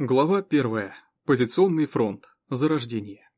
Глава 1. Позиционный фронт. Зарождение.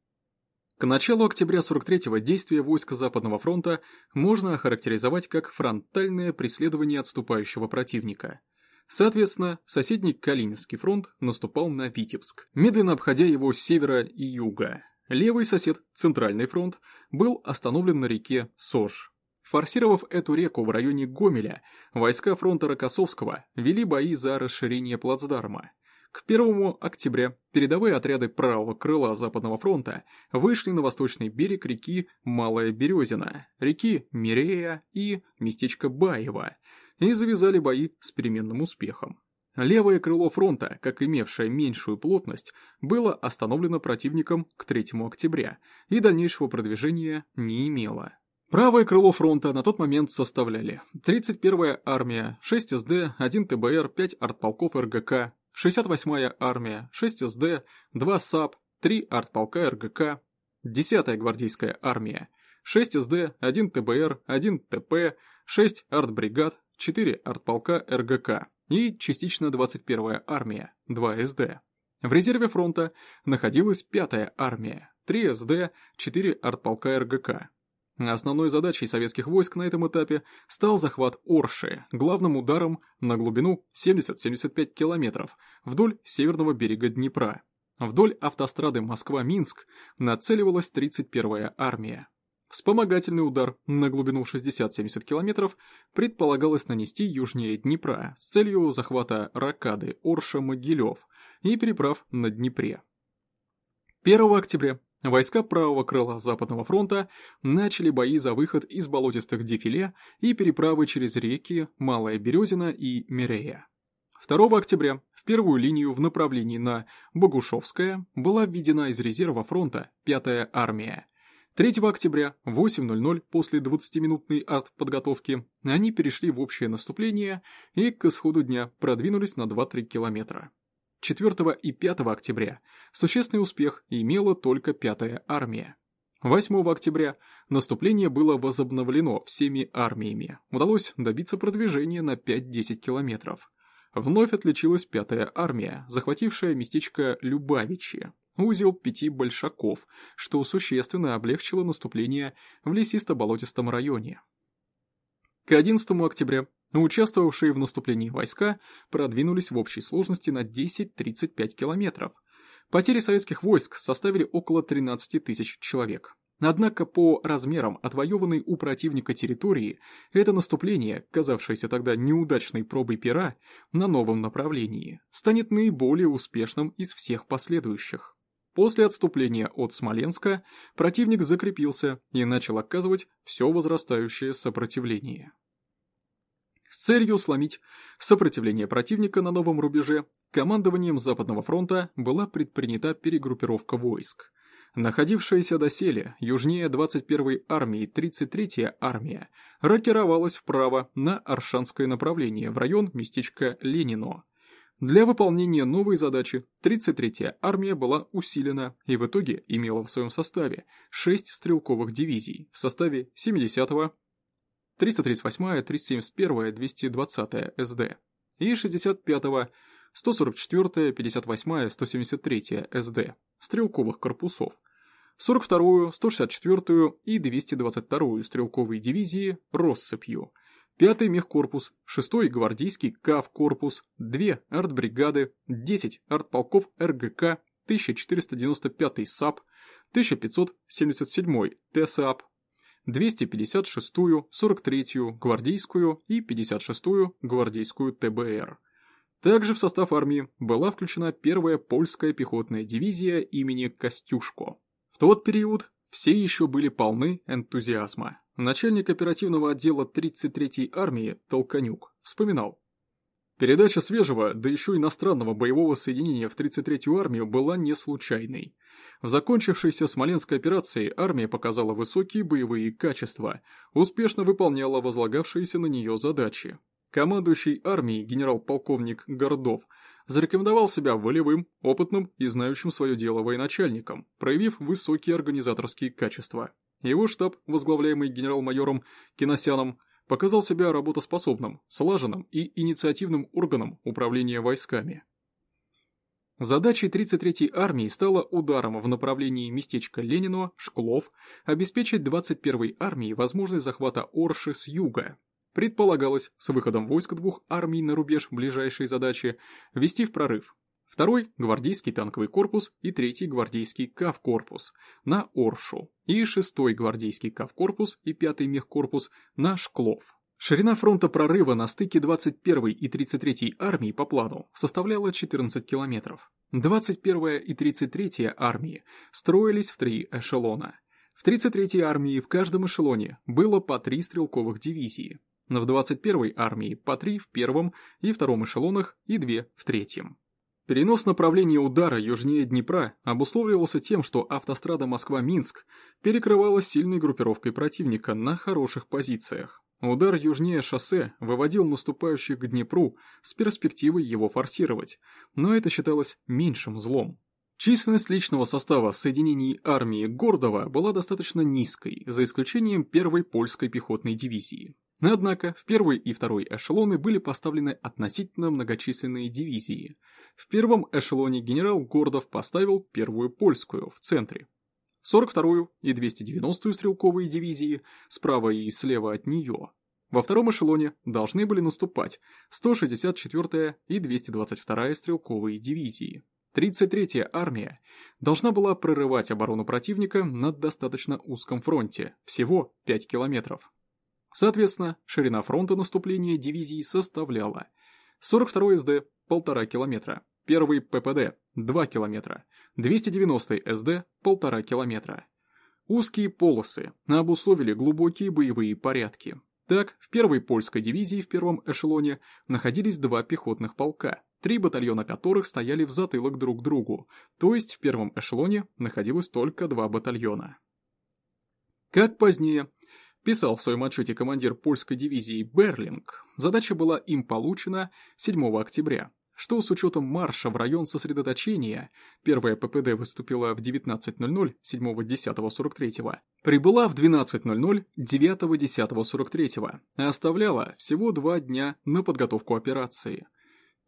К началу октября 43-го действия войск Западного фронта можно охарактеризовать как фронтальное преследование отступающего противника. Соответственно, соседний Калининский фронт наступал на Витебск, медленно обходя его с севера и юга. Левый сосед, Центральный фронт, был остановлен на реке Сож. Форсировав эту реку в районе Гомеля, войска фронта Рокоссовского вели бои за расширение плацдарма. К 1 октября передовые отряды правого крыла Западного фронта вышли на восточный берег реки Малая Березина, реки Мирея и местечко Баево и завязали бои с переменным успехом. Левое крыло фронта, как имевшее меньшую плотность, было остановлено противником к 3 октября и дальнейшего продвижения не имело. Правое крыло фронта на тот момент составляли 31-я армия, 6 СД, 1 ТБР, 5 артполков РГК, 68-я армия, 6 СД, 2 САП, 3 артполка РГК, 10-я гвардейская армия, 6 СД, 1 ТБР, 1 ТП, 6 артбригад, 4 артполка РГК и частично 21-я армия, 2 СД. В резерве фронта находилась 5-я армия, 3 СД, 4 артполка РГК, Основной задачей советских войск на этом этапе стал захват Орши, главным ударом на глубину 70-75 километров вдоль северного берега Днепра. Вдоль автострады Москва-Минск нацеливалась 31-я армия. Вспомогательный удар на глубину 60-70 километров предполагалось нанести южнее Днепра с целью захвата Ракады, Орша, Могилев и переправ на Днепре. 1 октября Войска правого крыла Западного фронта начали бои за выход из болотистых дефиле и переправы через реки Малая Березина и Мирея. 2 октября в первую линию в направлении на Богушевское была введена из резерва фронта 5-я армия. 3 октября в 8.00 после 20-минутной артподготовки они перешли в общее наступление и к исходу дня продвинулись на 2-3 километра. 4 и 5 октября существенный успех имела только 5-я армия. 8 октября наступление было возобновлено всеми армиями. Удалось добиться продвижения на 5-10 километров. Вновь отличилась 5-я армия, захватившая местечко Любавичи, узел пяти большаков, что существенно облегчило наступление в лесисто-болотистом районе. К 11 октября Участвовавшие в наступлении войска продвинулись в общей сложности на 10-35 километров. Потери советских войск составили около 13 тысяч человек. Однако по размерам отвоеванной у противника территории, это наступление, казавшееся тогда неудачной пробой пера на новом направлении, станет наиболее успешным из всех последующих. После отступления от Смоленска противник закрепился и начал оказывать все возрастающее сопротивление. С целью сломить сопротивление противника на новом рубеже, командованием Западного фронта была предпринята перегруппировка войск. Находившаяся доселе южнее 21-й армии 33-я армия рокировалась вправо на Аршанское направление в район местечка Ленино. Для выполнения новой задачи 33-я армия была усилена и в итоге имела в своем составе 6 стрелковых дивизий в составе 70-го, 338-я, 371-я, 220-я СД и 65-го, 144-я, 58-я, 173-я СД стрелковых корпусов, 42-ю, 164-ю и 222-ю стрелковые дивизии россыпью, 5-й мехкорпус, 6-й гвардейский КАВ-корпус, 2 артбригады, 10 артполков РГК, 1495-й САП, 1577-й ТСАП, 256-ю, 43-ю гвардейскую и 56-ю гвардейскую ТБР. Также в состав армии была включена первая польская пехотная дивизия имени Костюшко. В тот период все еще были полны энтузиазма. Начальник оперативного отдела 33-й армии Толканюк вспоминал. Передача свежего, да еще иностранного боевого соединения в 33-ю армию была не случайной. В закончившейся Смоленской операции армия показала высокие боевые качества, успешно выполняла возлагавшиеся на нее задачи. Командующий армией генерал-полковник Гордов зарекомендовал себя волевым, опытным и знающим свое дело военачальником, проявив высокие организаторские качества. Его штаб, возглавляемый генерал-майором Киносяном, показал себя работоспособным, слаженным и инициативным органом управления войсками. Задачей 33-й армии стало ударом в направлении местечка Ленино, Шклов, обеспечить 21-й армии возможность захвата Орши с юга. Предполагалось, с выходом войск двух армий на рубеж ближайшей задачи, ввести в прорыв. Второй – гвардейский танковый корпус и третий – гвардейский КАВ-корпус на Оршу, и шестой – гвардейский КАВ-корпус и пятый мехкорпус на Шклов. Ширина фронта прорыва на стыке 21-й и 33-й армии по плану составляла 14 километров. 21-я и 33-я армии строились в три эшелона. В 33-й армии в каждом эшелоне было по три стрелковых дивизии. В 21-й армии по три в первом и втором эшелонах и две в третьем. Перенос направления удара южнее Днепра обусловливался тем, что автострада Москва-Минск перекрывалась сильной группировкой противника на хороших позициях. Удар южнее шоссе выводил наступающих к Днепру с перспективой его форсировать, но это считалось меньшим злом. Численность личного состава соединений армии Гордова была достаточно низкой, за исключением первой польской пехотной дивизии. Однако в первый и второй эшелоны были поставлены относительно многочисленные дивизии. В первом эшелоне генерал Гордов поставил первую польскую в центре, 42-ю и 290-ю стрелковые дивизии справа и слева от нее. Во втором эшелоне должны были наступать 164-я и 222-я стрелковые дивизии. 33-я армия должна была прорывать оборону противника на достаточно узком фронте, всего 5 километров. Соответственно, ширина фронта наступления дивизии составляла 42 СД – 1,5 километра, 1 ППД – 2 километра, 290 СД – 1,5 километра. Узкие полосы обусловили глубокие боевые порядки. Так, в первой польской дивизии в первом эшелоне находились два пехотных полка, три батальона которых стояли в затылок друг другу, то есть в первом эшелоне находилось только два батальона. Как позднее писал в своем отчете командир польской дивизии Берлинг, задача была им получена 7 октября, что с учетом марша в район сосредоточения, первая ППД выступила в 19.00 7.10.43, прибыла в 12.00 9.10.43, а оставляла всего два дня на подготовку операции.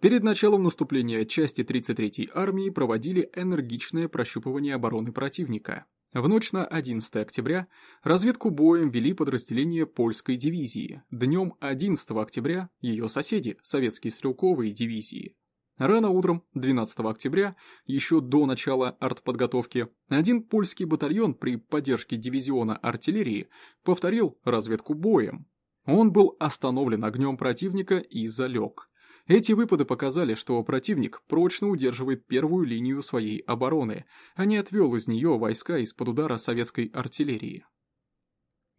Перед началом наступления части 33-й армии проводили энергичное прощупывание обороны противника. В ночь на 11 октября разведку боем вели подразделения польской дивизии, днем 11 октября ее соседи, советские стрелковые дивизии. Рано утром 12 октября, еще до начала артподготовки, один польский батальон при поддержке дивизиона артиллерии повторил разведку боем. Он был остановлен огнем противника и залег. Эти выпады показали, что противник прочно удерживает первую линию своей обороны, а не отвел из нее войска из-под удара советской артиллерии.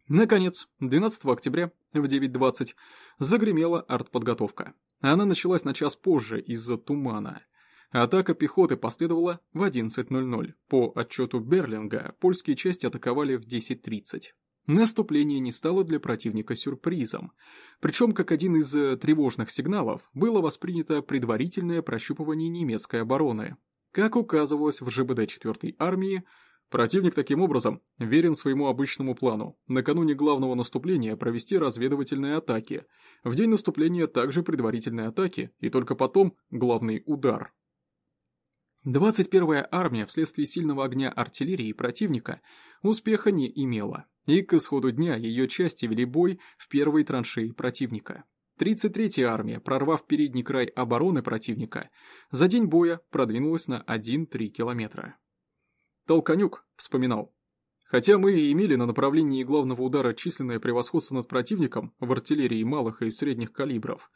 Наконец, 12 октября в 9.20 загремела артподготовка. Она началась на час позже из-за тумана. Атака пехоты последовала в 11.00. По отчету Берлинга, польские части атаковали в 10.30. Наступление не стало для противника сюрпризом. Причем, как один из э, тревожных сигналов, было воспринято предварительное прощупывание немецкой обороны. Как указывалось в ЖБД 4-й армии, Противник таким образом верен своему обычному плану накануне главного наступления провести разведывательные атаки, в день наступления также предварительные атаки и только потом главный удар. 21-я армия вследствие сильного огня артиллерии противника успеха не имела, и к исходу дня ее части вели бой в первой траншеи противника. 33-я армия, прорвав передний край обороны противника, за день боя продвинулась на 1-3 километра. Толканюк вспоминал. Хотя мы и имели на направлении главного удара численное превосходство над противником в артиллерии малых и средних калибров,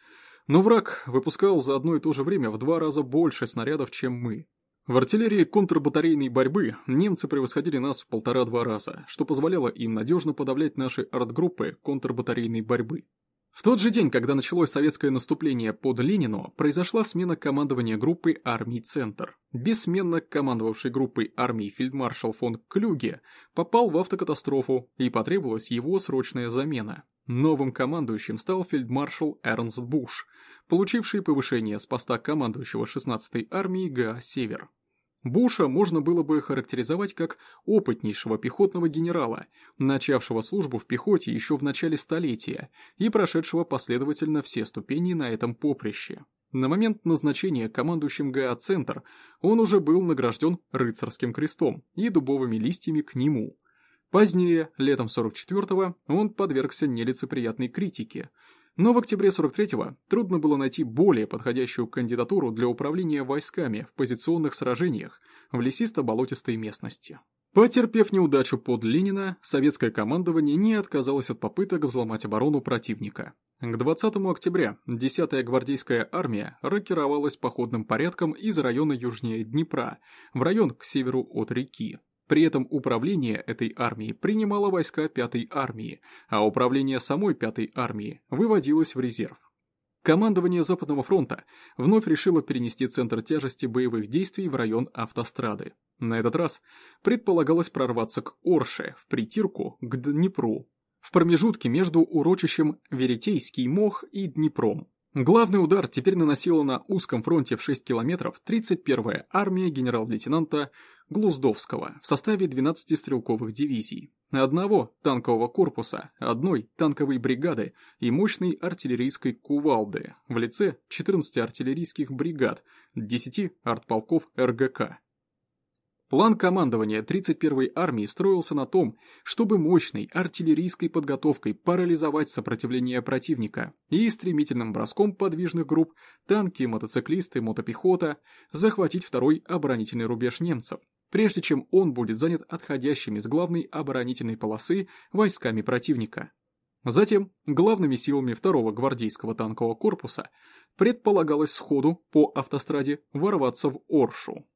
но враг выпускал за одно и то же время в два раза больше снарядов, чем мы. В артиллерии контрбатарейной борьбы немцы превосходили нас в полтора-два раза, что позволяло им надежно подавлять наши артгруппы контрбатарейной борьбы. В тот же день, когда началось советское наступление под Ленино, произошла смена командования группы армий «Центр». Бессменно командовавший группой армий фельдмаршал фон Клюге попал в автокатастрофу и потребовалась его срочная замена. Новым командующим стал фельдмаршал Эрнст Буш, получивший повышение с поста командующего 16-й армии ГА «Север». Буша можно было бы характеризовать как опытнейшего пехотного генерала, начавшего службу в пехоте еще в начале столетия и прошедшего последовательно все ступени на этом поприще. На момент назначения командующим ГА «Центр» он уже был награжден рыцарским крестом и дубовыми листьями к нему. Позднее, летом 44-го, он подвергся нелицеприятной критике. Но в октябре 43-го трудно было найти более подходящую кандидатуру для управления войсками в позиционных сражениях в лесисто-болотистой местности. Потерпев неудачу под Ленина, советское командование не отказалось от попыток взломать оборону противника. К 20 октября 10-я гвардейская армия рокировалась походным порядком из района южнее Днепра в район к северу от реки. При этом управление этой армией принимало войска 5-й армии, а управление самой 5-й армии выводилось в резерв. Командование Западного фронта вновь решило перенести центр тяжести боевых действий в район автострады. На этот раз предполагалось прорваться к Орше, в притирку к Днепру, в промежутке между урочищем Веретейский мох и Днепром. Главный удар теперь наносила на узком фронте в 6 километров 31-я армия генерал-лейтенанта Глуздовского в составе 12 стрелковых дивизий, одного танкового корпуса, одной танковой бригады и мощной артиллерийской кувалды в лице 14 артиллерийских бригад, 10 артполков РГК. План командования 31-й армии строился на том, чтобы мощной артиллерийской подготовкой парализовать сопротивление противника и стремительным броском подвижных групп танки, мотоциклисты, мотопехота захватить второй оборонительный рубеж немцев, прежде чем он будет занят отходящими с главной оборонительной полосы войсками противника. Затем главными силами второго гвардейского танкового корпуса предполагалось сходу по автостраде ворваться в Оршу.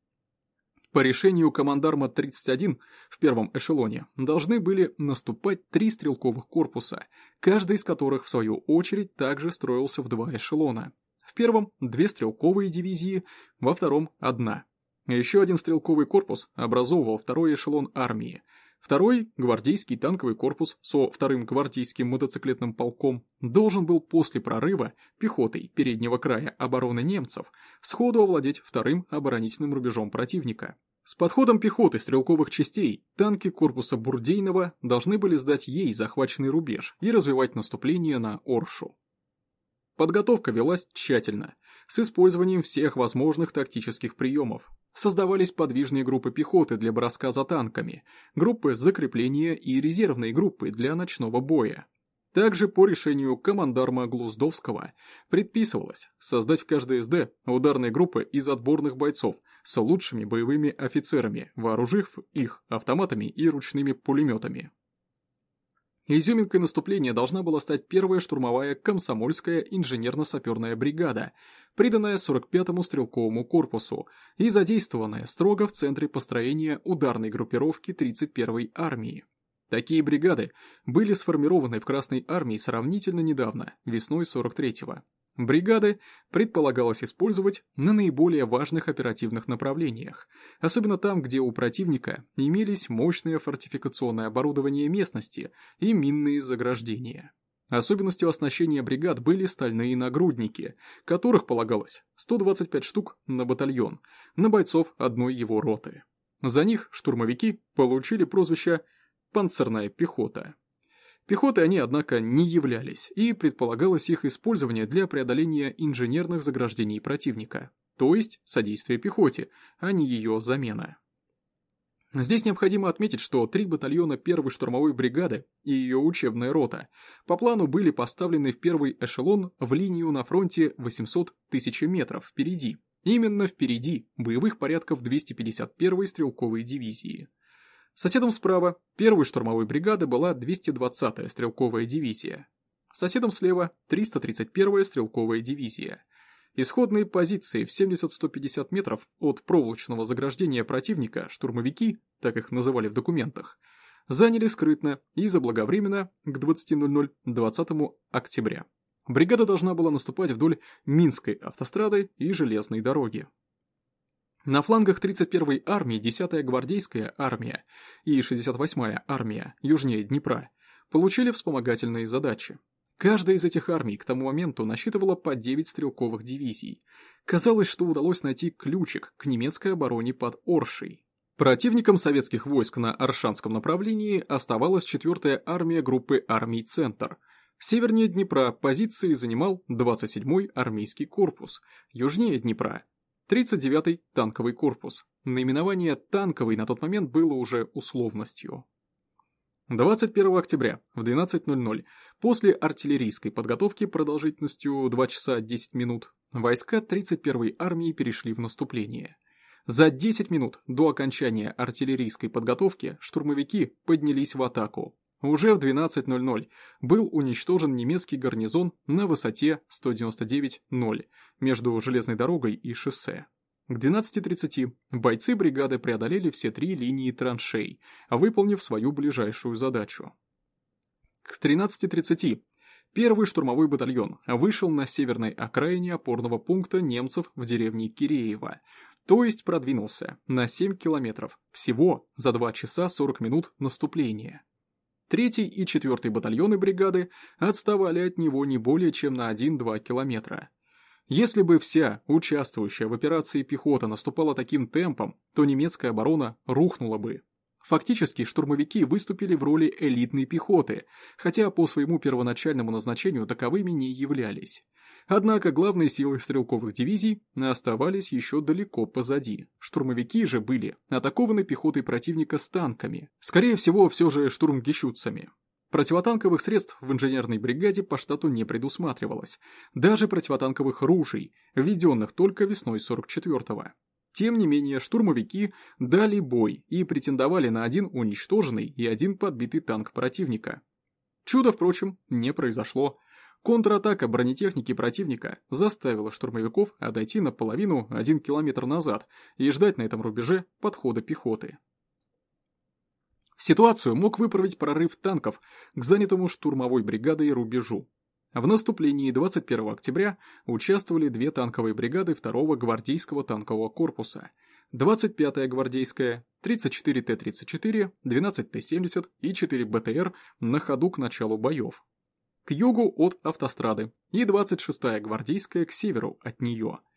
По решению командарма 31 в первом эшелоне должны были наступать три стрелковых корпуса, каждый из которых в свою очередь также строился в два эшелона. В первом – две стрелковые дивизии, во втором – одна. Еще один стрелковый корпус образовывал второй эшелон армии – Второй, гвардейский танковый корпус со вторым гвардейским мотоциклетным полком должен был после прорыва пехотой переднего края обороны немцев сходу овладеть вторым оборонительным рубежом противника. С подходом пехоты стрелковых частей танки корпуса Бурдейного должны были сдать ей захваченный рубеж и развивать наступление на Оршу. Подготовка велась тщательно, с использованием всех возможных тактических приемов, Создавались подвижные группы пехоты для броска за танками, группы закрепления и резервные группы для ночного боя. Также по решению командарма Глуздовского предписывалось создать в каждой СД ударные группы из отборных бойцов с лучшими боевыми офицерами, вооружив их автоматами и ручными пулеметами. Изюминкой наступления должна была стать первая штурмовая комсомольская инженерно-саперная бригада, приданная 45-му стрелковому корпусу и задействованная строго в центре построения ударной группировки 31-й армии. Такие бригады были сформированы в Красной армии сравнительно недавно, весной 43-го. Бригады предполагалось использовать на наиболее важных оперативных направлениях, особенно там, где у противника имелись мощное фортификационное оборудование местности и минные заграждения. Особенностью оснащения бригад были стальные нагрудники, которых полагалось 125 штук на батальон, на бойцов одной его роты. За них штурмовики получили прозвище «панцирная пехота». Пехотой они, однако, не являлись, и предполагалось их использование для преодоления инженерных заграждений противника, то есть содействие пехоте, а не ее замена. Здесь необходимо отметить, что три батальона первой штурмовой бригады и ее учебная рота по плану были поставлены в первый эшелон в линию на фронте 800 тысяч метров впереди, именно впереди боевых порядков 251-й стрелковой дивизии. Соседом справа первой штурмовой бригады была 220-я стрелковая дивизия. Соседом слева 331-я стрелковая дивизия. Исходные позиции в 70-150 метров от проволочного заграждения противника штурмовики, так их называли в документах, заняли скрытно и заблаговременно к 20.00 20 октября. Бригада должна была наступать вдоль Минской автострады и железной дороги. На флангах 31-й армии 10-я гвардейская армия и 68-я армия южнее Днепра получили вспомогательные задачи. Каждая из этих армий к тому моменту насчитывала по 9 стрелковых дивизий. Казалось, что удалось найти ключик к немецкой обороне под Оршей. Противником советских войск на Аршанском направлении оставалась 4-я армия группы армий «Центр», Севернее Днепра позиции занимал 27-й армейский корпус, южнее Днепра 39-й танковый корпус. Наименование «танковый» на тот момент было уже условностью. 21 октября в 12.00 после артиллерийской подготовки продолжительностью 2 часа 10 минут войска 31-й армии перешли в наступление. За 10 минут до окончания артиллерийской подготовки штурмовики поднялись в атаку. Уже в 12.00 был уничтожен немецкий гарнизон на высоте 199.0 между железной дорогой и шоссе. К 12.30 бойцы бригады преодолели все три линии траншей, выполнив свою ближайшую задачу. К 13.30 первый штурмовой батальон вышел на северной окраине опорного пункта немцев в деревне Киреево, то есть продвинулся на 7 километров, всего за 2 часа 40 минут наступления. Третий и четвертый батальоны бригады отставали от него не более чем на 1-2 километра. Если бы вся участвующая в операции пехота наступала таким темпом, то немецкая оборона рухнула бы. Фактически штурмовики выступили в роли элитной пехоты, хотя по своему первоначальному назначению таковыми не являлись. Однако главные силы стрелковых дивизий оставались еще далеко позади. Штурмовики же были атакованы пехотой противника с танками, скорее всего все же штурмгещутцами. Противотанковых средств в инженерной бригаде по штату не предусматривалось, даже противотанковых ружей, введенных только весной 44-го. Тем не менее, штурмовики дали бой и претендовали на один уничтоженный и один подбитый танк противника. Чудо, впрочем, не произошло. Контратака бронетехники противника заставила штурмовиков отойти на половину один километр назад и ждать на этом рубеже подхода пехоты. Ситуацию мог выправить прорыв танков к занятому штурмовой бригадой рубежу. В наступлении 21 октября участвовали две танковые бригады 2-го гвардейского танкового корпуса, 25-я гвардейская, 34 Т-34, 12 Т-70 и 4 БТР на ходу к началу боев. К югу от автострады и 26-я гвардейская к северу от нее –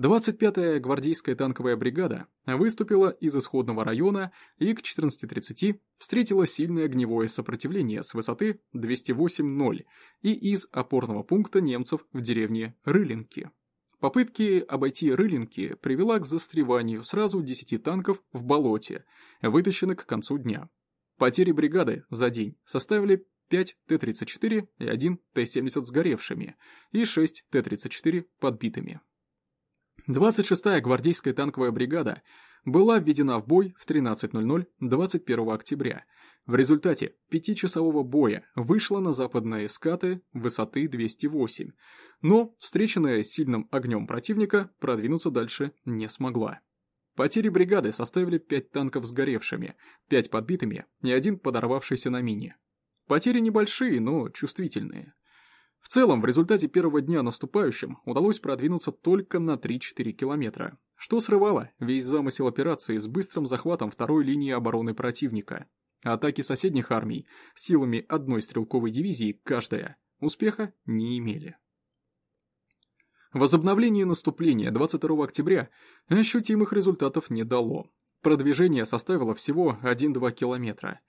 25-я гвардейская танковая бригада выступила из исходного района и к 14.30 встретила сильное огневое сопротивление с высоты 208-0 и из опорного пункта немцев в деревне Рылинки. Попытки обойти Рылинки привела к застреванию сразу 10 танков в болоте, вытащенных к концу дня. Потери бригады за день составили 5 Т-34 и 1 Т-70 сгоревшими и 6 Т-34 подбитыми. 26-я гвардейская танковая бригада была введена в бой в 13.00 21 октября. В результате пятичасового боя вышла на западные скаты высоты 208, но, встреченная сильным огнем противника, продвинуться дальше не смогла. Потери бригады составили 5 танков сгоревшими, 5 подбитыми и один подорвавшийся на мине. Потери небольшие, но чувствительные. В целом, в результате первого дня наступающим удалось продвинуться только на 3-4 километра, что срывало весь замысел операции с быстрым захватом второй линии обороны противника. Атаки соседних армий силами одной стрелковой дивизии каждая успеха не имели. Возобновление наступления 22 октября ощутимых результатов не дало. Продвижение составило всего 1-2 километра,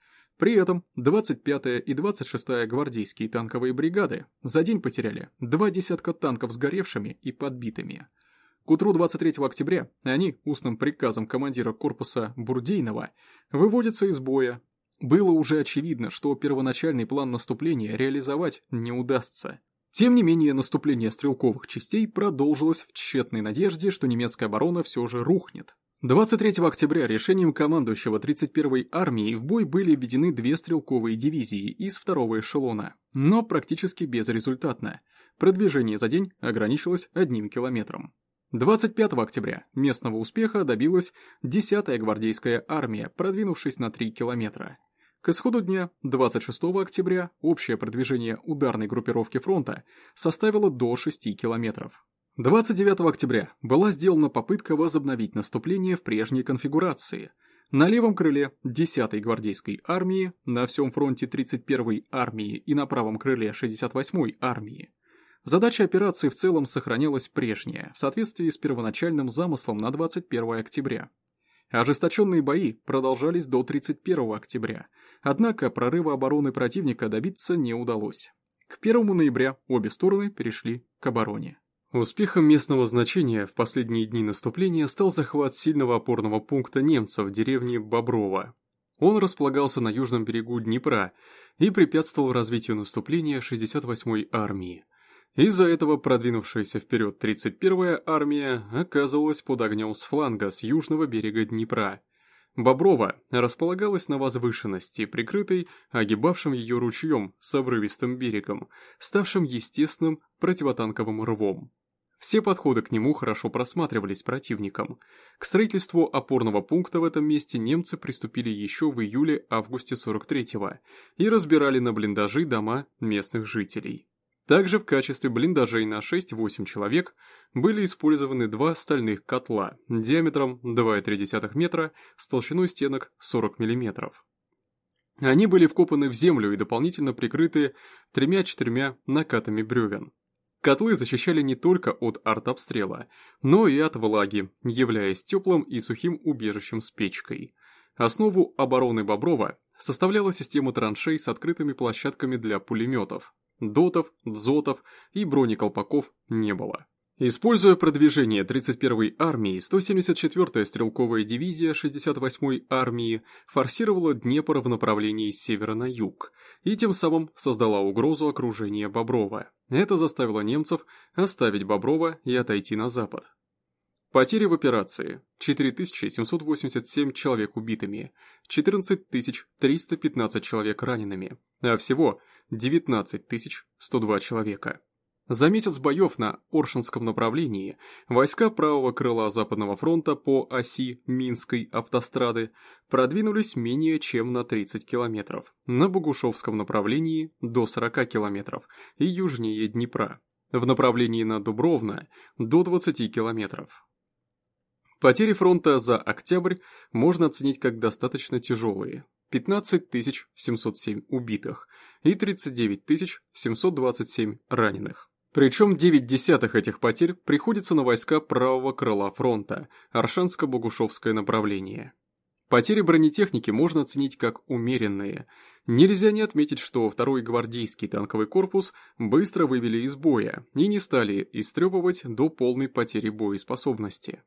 при этом 25-я и 26-я гвардейские танковые бригады за день потеряли два десятка танков сгоревшими и подбитыми. К утру 23 октября они, устным приказом командира корпуса Бурдейнова, выводятся из боя. Было уже очевидно, что первоначальный план наступления реализовать не удастся. Тем не менее, наступление стрелковых частей продолжилось в тщетной надежде, что немецкая оборона все же рухнет. 23 октября решением командующего 31-й армией в бой были введены две стрелковые дивизии из второго эшелона, но практически безрезультатно. Продвижение за день ограничилось одним километром. 25 октября местного успеха добилась 10-я гвардейская армия, продвинувшись на 3 километра. К исходу дня, 26 октября, общее продвижение ударной группировки фронта составило до 6 километров. 29 октября была сделана попытка возобновить наступление в прежней конфигурации. На левом крыле 10-й гвардейской армии, на всем фронте 31-й армии и на правом крыле 68-й армии. Задача операции в целом сохранялась прежняя, в соответствии с первоначальным замыслом на 21 октября. Ожесточенные бои продолжались до 31 октября, однако прорыва обороны противника добиться не удалось. К К 1 ноября обе стороны перешли к обороне. Успехом местного значения в последние дни наступления стал захват сильного опорного пункта немцев в деревне Боброво. Он располагался на южном берегу Днепра и препятствовал развитию наступления 68-й армии. Из-за этого продвинувшаяся вперед 31-я армия оказывалась под огнем с фланга с южного берега Днепра. Боброва располагалась на возвышенности, прикрытой огибавшим ее ручьем с обрывистым берегом, ставшим естественным противотанковым рвом. Все подходы к нему хорошо просматривались противником. К строительству опорного пункта в этом месте немцы приступили еще в июле-августе 43-го и разбирали на блиндажи дома местных жителей. Также в качестве блиндажей на 6-8 человек были использованы два стальных котла диаметром 2,3 метра с толщиной стенок 40 мм. Они были вкопаны в землю и дополнительно прикрыты тремя-четырьмя накатами бревен. Котлы защищали не только от артобстрела, но и от влаги, являясь теплым и сухим убежищем с печкой. Основу обороны Боброва составляла система траншей с открытыми площадками для пулеметов. Дотов, дзотов и бронеколпаков не было. Используя продвижение 31-й армии, 174-я стрелковая дивизия 68-й армии форсировала Днепр в направлении с севера на юг и тем самым создала угрозу окружения Боброва. Это заставило немцев оставить Боброва и отойти на запад. Потери в операции. 4787 человек убитыми, 14315 человек ранеными, а всего 19102 человека. За месяц боев на Оршинском направлении войска правого крыла Западного фронта по оси Минской автострады продвинулись менее чем на 30 километров, на Богушевском направлении до 40 километров и южнее Днепра, в направлении на Дубровно до 20 километров. Потери фронта за октябрь можно оценить как достаточно тяжелые – 15 707 убитых и 39 727 раненых. Причем 9 десятых этих потерь приходится на войска правого крыла фронта, Аршанско-Богушевское направление. Потери бронетехники можно оценить как умеренные. Нельзя не отметить, что второй гвардейский танковый корпус быстро вывели из боя и не стали истребовать до полной потери боеспособности.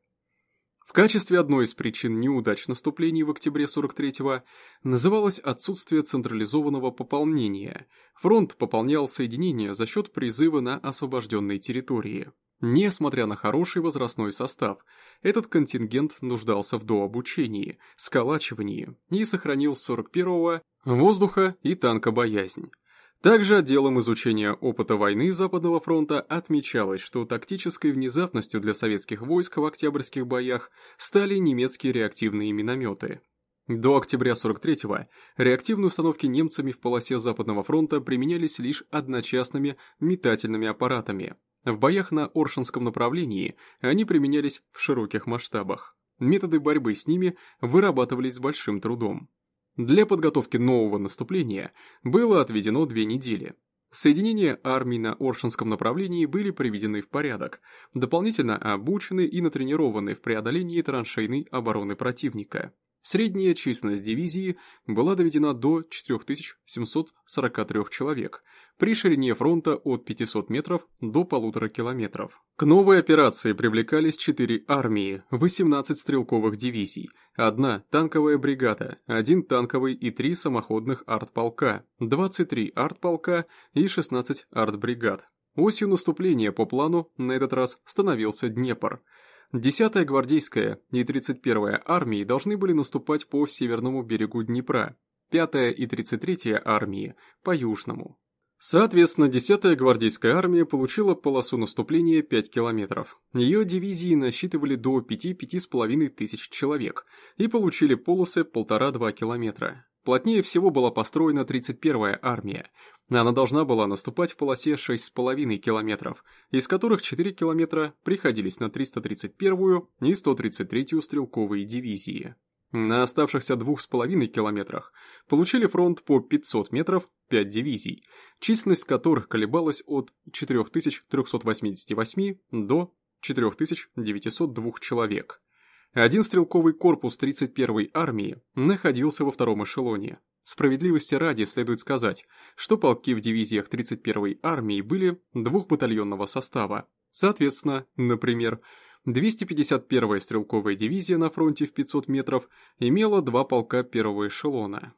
В качестве одной из причин неудач наступлений в октябре 43-го называлось отсутствие централизованного пополнения. Фронт пополнял соединения за счет призыва на освобожденные территории. Несмотря на хороший возрастной состав, этот контингент нуждался в дообучении, сколачивании и сохранил с 41-го воздуха и танкобоязнь. Также отделом изучения опыта войны Западного фронта отмечалось, что тактической внезапностью для советских войск в октябрьских боях стали немецкие реактивные минометы. До октября 43-го реактивные установки немцами в полосе Западного фронта применялись лишь одночасными метательными аппаратами. В боях на Оршинском направлении они применялись в широких масштабах. Методы борьбы с ними вырабатывались с большим трудом. Для подготовки нового наступления было отведено две недели. Соединения армий на Оршинском направлении были приведены в порядок, дополнительно обучены и натренированы в преодолении траншейной обороны противника. Средняя численность дивизии была доведена до 4743 человек, при ширине фронта от 500 метров до полутора километров. К новой операции привлекались 4 армии, 18 стрелковых дивизий, одна танковая бригада, один танковый и 3 самоходных артполка, 23 артполка и 16 артбригад. Осью наступления по плану на этот раз становился Днепр – 10-я гвардейская и 31-я армии должны были наступать по северному берегу Днепра, 5-я и 33-я армии – по южному. Соответственно, 10-я гвардейская армия получила полосу наступления 5 километров. Ее дивизии насчитывали до 5-5,5 тысяч человек и получили полосы 1,5-2 километра. Плотнее всего была построена 31-я армия. Она должна была наступать в полосе 6,5 километров, из которых 4 километра приходились на 331-ю и 133-ю стрелковые дивизии. На оставшихся 2,5 километрах получили фронт по 500 метров 5 дивизий, численность которых колебалась от 4388 до 4902 человек. Один стрелковый корпус 31-й армии находился во втором эшелоне. Справедливости ради следует сказать, что полки в дивизиях 31-й армии были двухбатальонного состава. Соответственно, например, 251-я стрелковая дивизия на фронте в 500 метров имела два полка первого эшелона.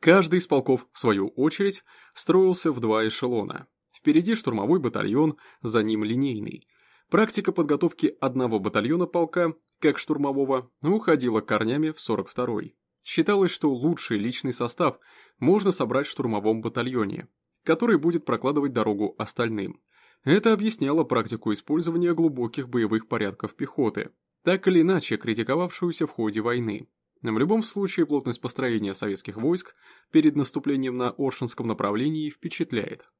Каждый из полков, в свою очередь, строился в два эшелона. Впереди штурмовой батальон, за ним линейный. Практика подготовки одного батальона полка, как штурмового, уходила корнями в 42-й. Считалось, что лучший личный состав можно собрать в штурмовом батальоне, который будет прокладывать дорогу остальным. Это объясняло практику использования глубоких боевых порядков пехоты, так или иначе критиковавшуюся в ходе войны. В любом случае плотность построения советских войск перед наступлением на Оршинском направлении впечатляет.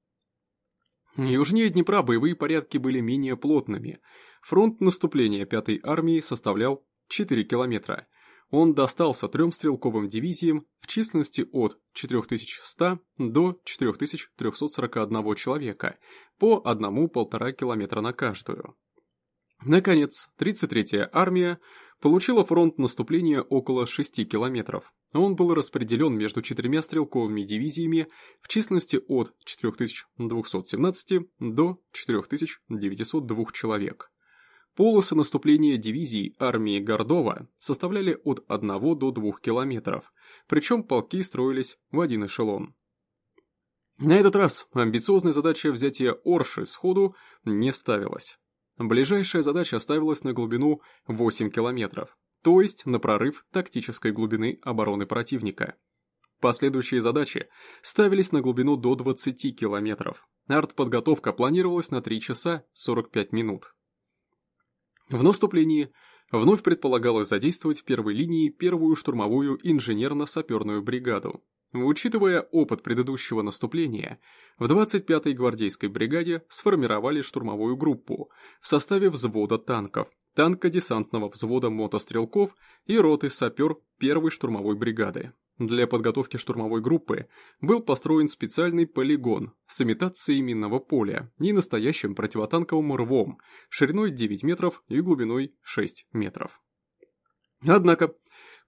Южнее Днепра боевые порядки были менее плотными. Фронт наступления 5-й армии составлял 4 километра. Он достался трем стрелковым дивизиям в численности от 4100 до 4341 человека, по 1-1,5 километра на каждую. Наконец, 33-я армия получила фронт наступления около 6 километров. Он был распределен между четырьмя стрелковыми дивизиями в численности от 4217 до 4902 человек. Полосы наступления дивизий армии Гордова составляли от 1 до 2 километров, причем полки строились в один эшелон. На этот раз амбициозная задача взятия Орши сходу не ставилась. Ближайшая задача ставилась на глубину 8 километров, то есть на прорыв тактической глубины обороны противника. Последующие задачи ставились на глубину до 20 километров. Артподготовка планировалась на 3 часа 45 минут. В наступлении вновь предполагалось задействовать в первой линии первую штурмовую инженерно-саперную бригаду. Учитывая опыт предыдущего наступления, в 25-й гвардейской бригаде сформировали штурмовую группу в составе взвода танков, танка-десантного взвода мотострелков и роты сапер первой штурмовой бригады. Для подготовки штурмовой группы был построен специальный полигон с имитацией минного поля и настоящим противотанковым рвом шириной 9 метров и глубиной 6 метров. Однако,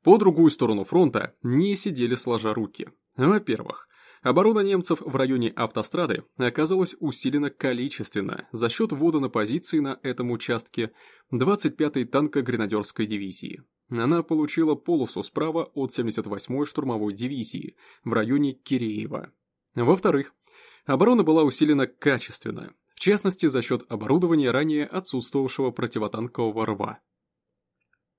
по другую сторону фронта не сидели сложа руки. Во-первых, оборона немцев в районе автострады оказалась усилена количественно за счет ввода на позиции на этом участке 25-й танко-гренадерской дивизии. Она получила полосу справа от 78-й штурмовой дивизии в районе Киреева. Во-вторых, оборона была усилена качественно, в частности за счет оборудования ранее отсутствовавшего противотанкового рва.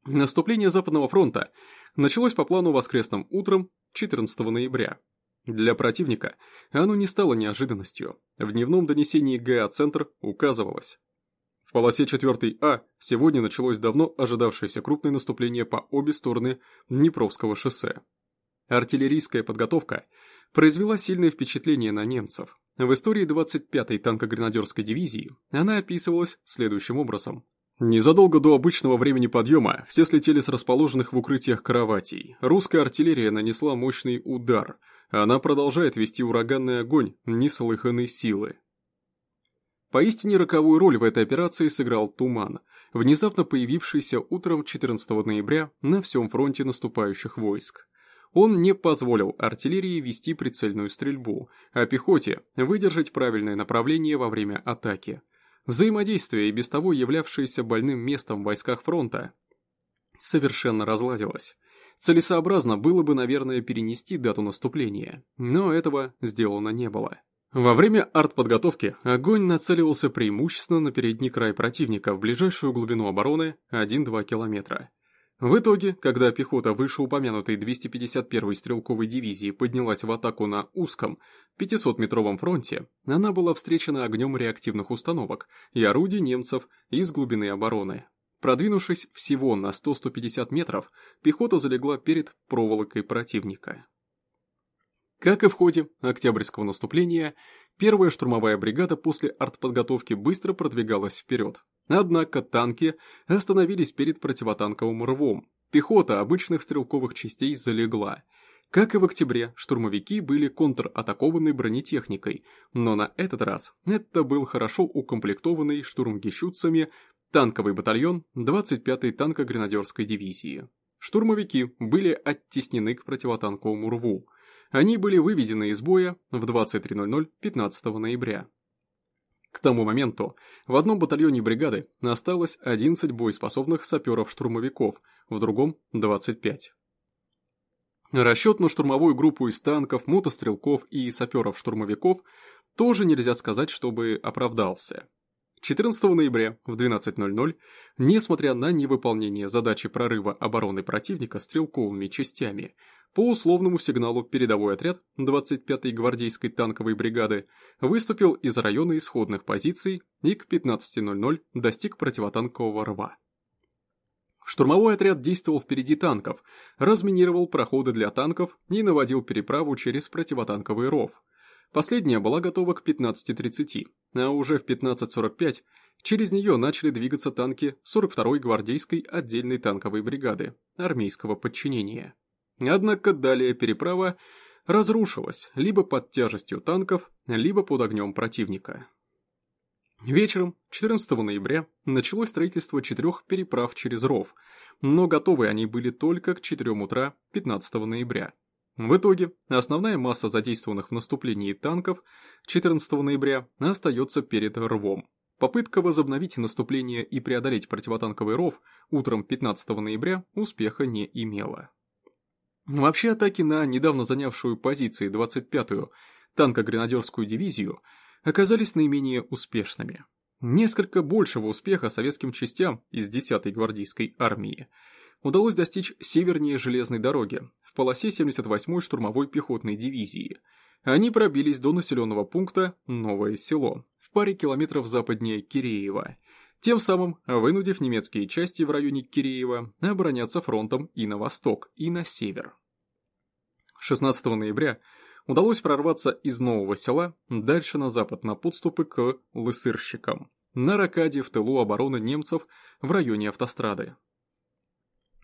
Наступление Западного фронта началось по плану воскресным утром 14 ноября. Для противника оно не стало неожиданностью. В дневном донесении ГА-центр указывалось. Полосе 4А сегодня началось давно ожидавшееся крупное наступление по обе стороны Днепровского шоссе. Артиллерийская подготовка произвела сильное впечатление на немцев. В истории 25-й танкогренадерской дивизии она описывалась следующим образом – Незадолго до обычного времени подъема все слетели с расположенных в укрытиях кроватей. Русская артиллерия нанесла мощный удар. Она продолжает вести ураганный огонь неслыханной силы. Поистине роковую роль в этой операции сыграл туман, внезапно появившийся утром 14 ноября на всем фронте наступающих войск. Он не позволил артиллерии вести прицельную стрельбу, а пехоте выдержать правильное направление во время атаки – Взаимодействие, и без того являвшееся больным местом в войсках фронта, совершенно разладилось. Целесообразно было бы, наверное, перенести дату наступления, но этого сделано не было. Во время артподготовки огонь нацеливался преимущественно на передний край противника в ближайшую глубину обороны 1-2 километра. В итоге, когда пехота вышеупомянутой 251-й стрелковой дивизии поднялась в атаку на узком 500-метровом фронте, она была встречена огнем реактивных установок и орудий немцев из глубины обороны. Продвинувшись всего на 100-150 метров, пехота залегла перед проволокой противника. Как и в ходе Октябрьского наступления, первая штурмовая бригада после артподготовки быстро продвигалась вперед, Однако танки остановились перед противотанковым рвом. Пехота обычных стрелковых частей залегла. Как и в октябре, штурмовики были контратакованы бронетехникой, но на этот раз это был хорошо укомплектованный штурмгищутцами танковый батальон 25-й танко-гренадерской дивизии. Штурмовики были оттеснены к противотанковому рву. Они были выведены из боя в 23.00 15 ноября. К тому моменту в одном батальоне бригады осталось 11 боеспособных саперов-штурмовиков, в другом – 25. Расчет на штурмовую группу из танков, мотострелков и саперов-штурмовиков тоже нельзя сказать, чтобы оправдался. 14 ноября в 12.00, несмотря на невыполнение задачи прорыва обороны противника стрелковыми частями, по условному сигналу передовой отряд 25-й гвардейской танковой бригады выступил из района исходных позиций и к 15.00 достиг противотанкового рва. Штурмовой отряд действовал впереди танков, разминировал проходы для танков и наводил переправу через противотанковый ров. Последняя была готова к 15.30, а уже в 15.45 через нее начали двигаться танки 42-й гвардейской отдельной танковой бригады армейского подчинения. Однако далее переправа разрушилась либо под тяжестью танков, либо под огнем противника. Вечером 14 ноября началось строительство четырех переправ через ров, но готовы они были только к 4 утра 15 ноября. В итоге основная масса задействованных в наступлении танков 14 ноября остается перед рвом. Попытка возобновить наступление и преодолеть противотанковый ров утром 15 ноября успеха не имела. Вообще атаки на недавно занявшую позиции 25-ю танко-гренадерскую дивизию – оказались наименее успешными. Несколько большего успеха советским частям из 10-й гвардейской армии удалось достичь севернее железной дороги, полосе 78-й штурмовой пехотной дивизии. Они пробились до населенного пункта Новое село, в паре километров западнее Киреева, тем самым вынудив немецкие части в районе Киреева обороняться фронтом и на восток, и на север. 16 ноября удалось прорваться из нового села дальше на запад на подступы к Лысырщикам, на ракаде в тылу обороны немцев в районе автострады.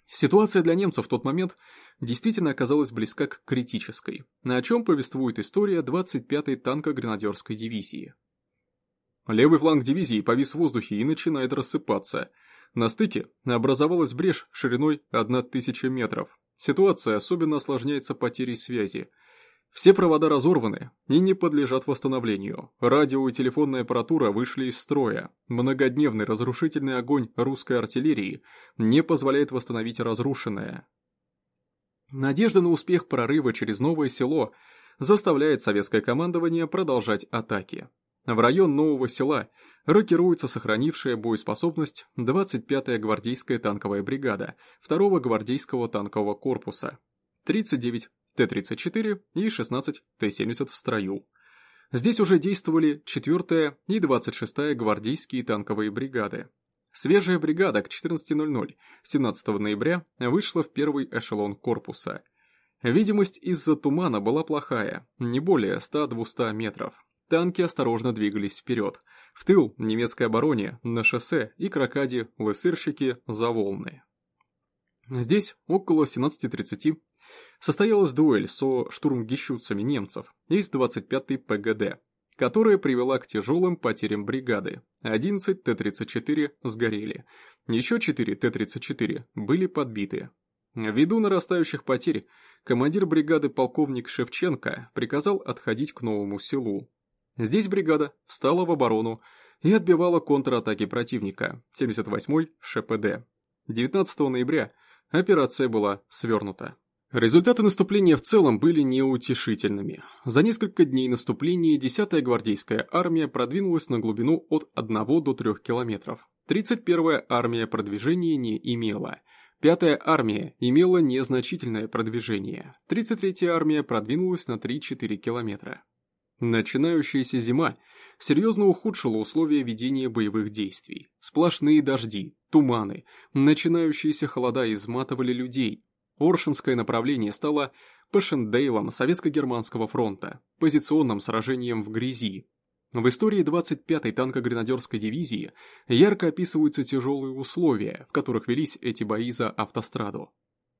Ситуация для немцев в тот момент действительно оказалась близка к критической, на чем повествует история 25-й танко-гренадерской дивизии. Левый фланг дивизии повис в воздухе и начинает рассыпаться. На стыке образовалась брешь шириной 1000 метров. Ситуация особенно осложняется потерей связи – все провода разорваны и не подлежат восстановлению. Радио и телефонная аппаратура вышли из строя. Многодневный разрушительный огонь русской артиллерии не позволяет восстановить разрушенное. Надежда на успех прорыва через новое село заставляет советское командование продолжать атаки. В район нового села рокируется сохранившая боеспособность 25-я гвардейская танковая бригада 2-го гвардейского танкового корпуса. 39 Т-34 и 16 Т-70 в строю. Здесь уже действовали 4-я и 26-я гвардейские танковые бригады. Свежая бригада к 14.00 17 ноября вышла в первый эшелон корпуса. Видимость из-за тумана была плохая, не более 100-200 метров. Танки осторожно двигались вперед, в тыл немецкой обороне, на шоссе и крокаде лысырщики за волны. Здесь около 17.30 состоялась дуэль со штурмгищутцами немцев из 25-й ПГД, которая привела к тяжелым потерям бригады. 11 Т-34 сгорели, еще 4 Т-34 были подбиты. Ввиду нарастающих потерь, командир бригады полковник Шевченко приказал отходить к новому селу. Здесь бригада встала в оборону и отбивала контратаки противника 78-й ШПД. 19 ноября операция была свернута. Результаты наступления в целом были неутешительными. За несколько дней наступления 10-я гвардейская армия продвинулась на глубину от 1 до 3 километров. 31-я армия продвижения не имела. 5-я армия имела незначительное продвижение. 33-я армия продвинулась на 3-4 километра. Начинающаяся зима серьезно ухудшила условия ведения боевых действий. Сплошные дожди, туманы, начинающиеся холода изматывали людей, Оршинское направление стало Пашендейлом Советско-Германского фронта, позиционным сражением в грязи. В истории 25-й танко-гренадерской дивизии ярко описываются тяжелые условия, в которых велись эти бои за автостраду.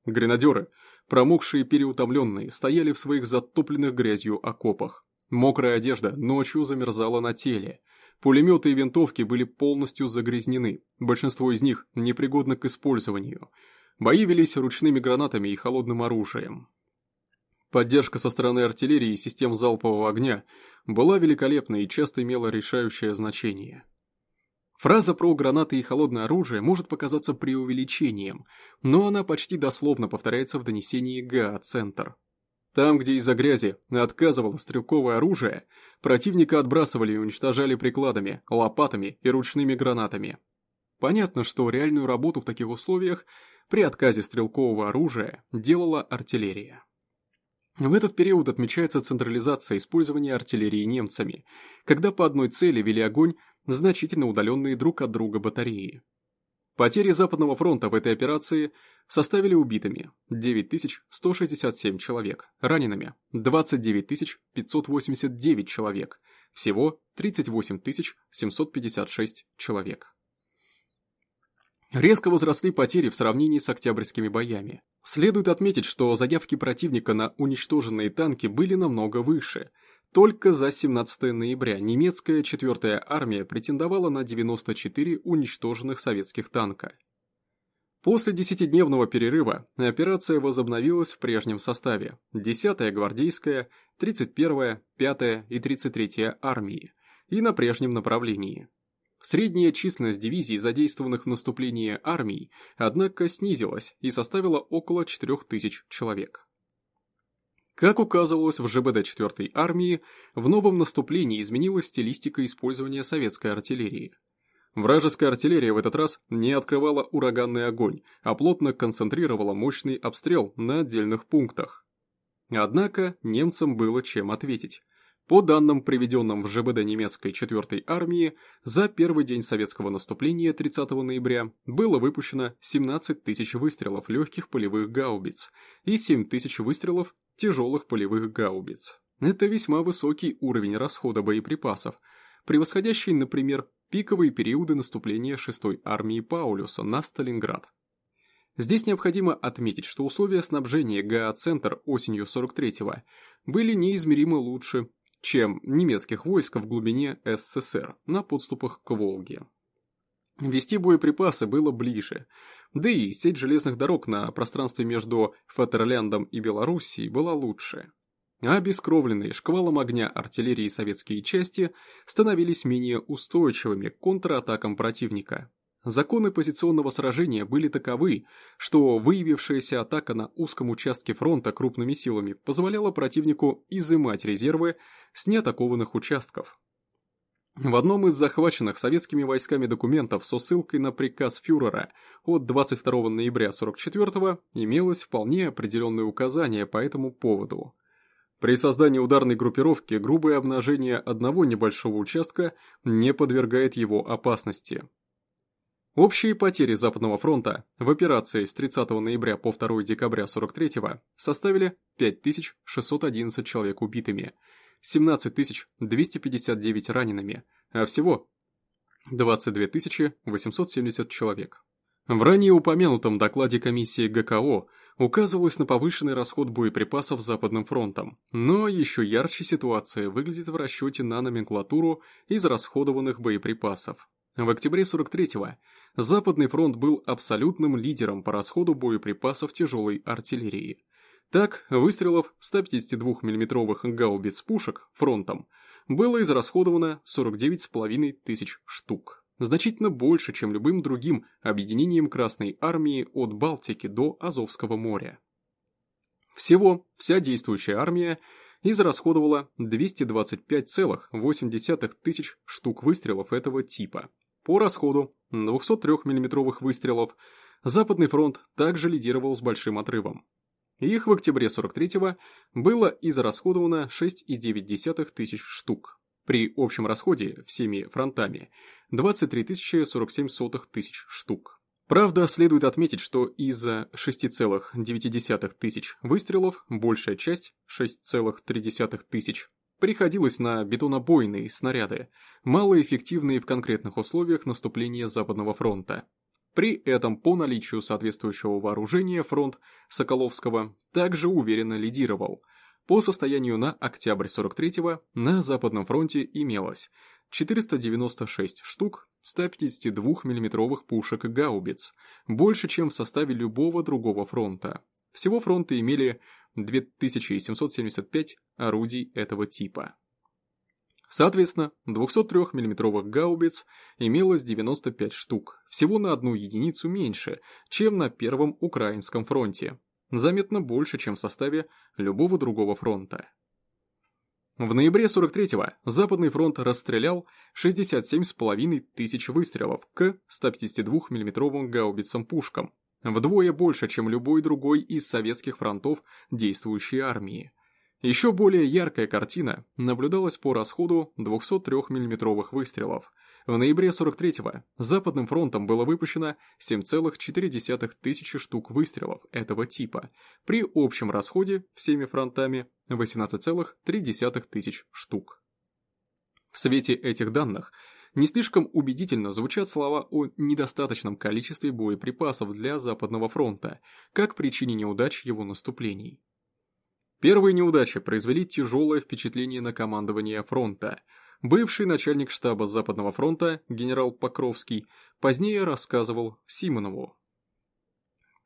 Гренадеры, промокшие и переутомленные, стояли в своих затопленных грязью окопах. Мокрая одежда ночью замерзала на теле. Пулеметы и винтовки были полностью загрязнены, большинство из них непригодны к использованию – Бои велись ручными гранатами и холодным оружием. Поддержка со стороны артиллерии и систем залпового огня была великолепна и часто имела решающее значение. Фраза про гранаты и холодное оружие может показаться преувеличением, но она почти дословно повторяется в донесении ГА-центр. Там, где из-за грязи отказывало стрелковое оружие, противника отбрасывали и уничтожали прикладами, лопатами и ручными гранатами. Понятно, что реальную работу в таких условиях при отказе стрелкового оружия делала артиллерия. В этот период отмечается централизация использования артиллерии немцами, когда по одной цели вели огонь значительно удаленные друг от друга батареи. Потери Западного фронта в этой операции составили убитыми 9167 человек, ранеными 29589 человек, всего 38756 человек. Резко возросли потери в сравнении с октябрьскими боями. Следует отметить, что заявки противника на уничтоженные танки были намного выше – только за 17 ноября немецкая 4-я армия претендовала на 94 уничтоженных советских танка. После десятидневного перерыва операция возобновилась в прежнем составе 10-я гвардейская, 31-я, 5-я и 33-я армии и на прежнем направлении. Средняя численность дивизий, задействованных в наступлении армий, однако снизилась и составила около 4000 человек. Как указывалось в ЖБД 4-й армии, в новом наступлении изменилась стилистика использования советской артиллерии. Вражеская артиллерия в этот раз не открывала ураганный огонь, а плотно концентрировала мощный обстрел на отдельных пунктах. Однако немцам было чем ответить. По данным, приведенным в ЖБД немецкой 4-й армии, за первый день советского наступления 30 ноября было выпущено 17 тысяч выстрелов легких полевых гаубиц и 7 тысяч выстрелов тяжелых полевых гаубиц. Это весьма высокий уровень расхода боеприпасов, превосходящий, например, пиковые периоды наступления 6-й армии Паулюса на Сталинград. Здесь необходимо отметить, что условия снабжения ГА-центр осенью 43-го были неизмеримо лучше, чем немецких войск в глубине СССР на подступах к Волге. Вести боеприпасы было ближе, да и сеть железных дорог на пространстве между Фатерляндом и Белоруссией была лучше. А бескровленные шквалом огня артиллерии советские части становились менее устойчивыми к контратакам противника. Законы позиционного сражения были таковы, что выявившаяся атака на узком участке фронта крупными силами позволяла противнику изымать резервы с неатакованных участков, в одном из захваченных советскими войсками документов со ссылкой на приказ фюрера от 22 ноября 44 имелось вполне определенное указание по этому поводу. При создании ударной группировки грубое обнажение одного небольшого участка не подвергает его опасности. Общие потери Западного фронта в операции с 30 ноября по 2 декабря 43 составили 5611 человек убитыми – 17 259 ранеными, а всего 22 870 человек. В ранее упомянутом докладе комиссии ГКО указывалось на повышенный расход боеприпасов Западным фронтом, но еще ярче ситуация выглядит в расчете на номенклатуру из расходованных боеприпасов. В октябре 43-го Западный фронт был абсолютным лидером по расходу боеприпасов тяжелой артиллерии. Так, выстрелов 152 миллиметровых гаубиц пушек фронтом было израсходовано 49,5 тысяч штук. Значительно больше, чем любым другим объединением Красной Армии от Балтики до Азовского моря. Всего вся действующая армия израсходовала 225,8 тысяч штук выстрелов этого типа. По расходу 203 миллиметровых выстрелов Западный фронт также лидировал с большим отрывом их в октябре 43-го было израсходовано 6,9 тысяч штук. При общем расходе всеми фронтами 23 047 тысяч штук. Правда, следует отметить, что из 6,9 тысяч выстрелов большая часть, 6,3 тысяч, приходилась на бетонобойные снаряды, малоэффективные в конкретных условиях наступления Западного фронта. При этом по наличию соответствующего вооружения фронт Соколовского также уверенно лидировал. По состоянию на октябрь 43-го на Западном фронте имелось 496 штук 152 миллиметровых пушек гаубиц, больше чем в составе любого другого фронта. Всего фронты имели 2775 орудий этого типа. Соответственно, 203 миллиметровых гаубиц имелось 95 штук, всего на одну единицу меньше, чем на Первом Украинском фронте, заметно больше, чем в составе любого другого фронта. В ноябре 43-го Западный фронт расстрелял 67,5 тысяч выстрелов к 152 миллиметровым гаубицам-пушкам, вдвое больше, чем любой другой из советских фронтов действующей армии. Еще более яркая картина наблюдалась по расходу 203 миллиметровых выстрелов – в ноябре 43-го Западным фронтом было выпущено 7,4 тысячи штук выстрелов этого типа, при общем расходе всеми фронтами 18,3 тысяч штук. В свете этих данных не слишком убедительно звучат слова о недостаточном количестве боеприпасов для Западного фронта, как причине неудач его наступлений. Первые неудачи произвели тяжелое впечатление на командование фронта – Бывший начальник штаба Западного фронта, генерал Покровский, позднее рассказывал Симонову.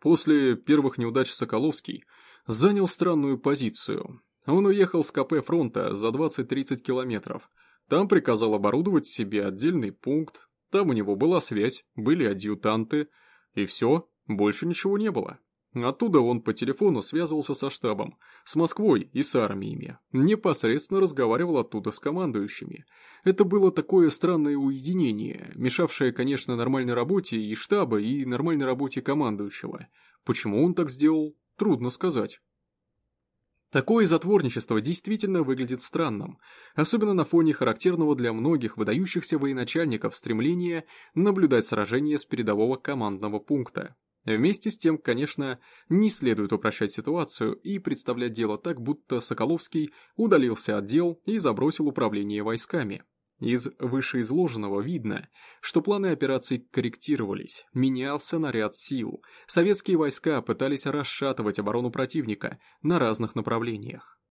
После первых неудач Соколовский занял странную позицию. Он уехал с КП фронта за 20-30 километров. Там приказал оборудовать себе отдельный пункт. Там у него была связь, были адъютанты. И все, больше ничего не было. Оттуда он по телефону связывался со штабом, с Москвой и с армиями. Непосредственно разговаривал оттуда с командующими. Это было такое странное уединение, мешавшее, конечно, нормальной работе и штаба, и нормальной работе командующего. Почему он так сделал, трудно сказать. Такое затворничество действительно выглядит странным, особенно на фоне характерного для многих выдающихся военачальников стремления наблюдать сражения с передового командного пункта. Вместе с тем, конечно, не следует упрощать ситуацию и представлять дело так, будто Соколовский удалился от дел и забросил управление войсками. Из вышеизложенного видно, что планы операций корректировались, менялся наряд сил, советские войска пытались расшатывать оборону противника на разных направлениях.